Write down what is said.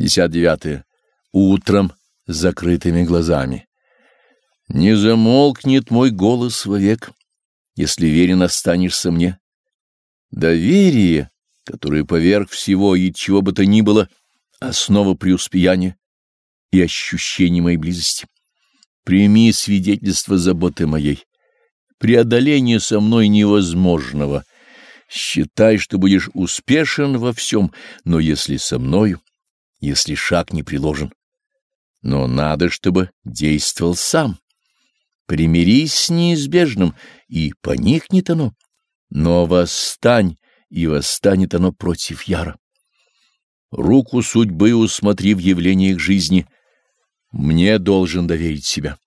59. -е. Утром с закрытыми глазами. Не замолкнет мой голос вовек, если верен останешься мне. Доверие, которое поверх всего и чего бы то ни было, основа преуспеяния и ощущения моей близости. Прими свидетельство заботы моей. Преодоление со мной невозможного. Считай, что будешь успешен во всем, но если со мною, если шаг не приложен. Но надо, чтобы действовал сам. Примирись с неизбежным, и поникнет оно. Но восстань, и восстанет оно против яра. Руку судьбы усмотри в явлениях жизни. Мне должен доверить себя.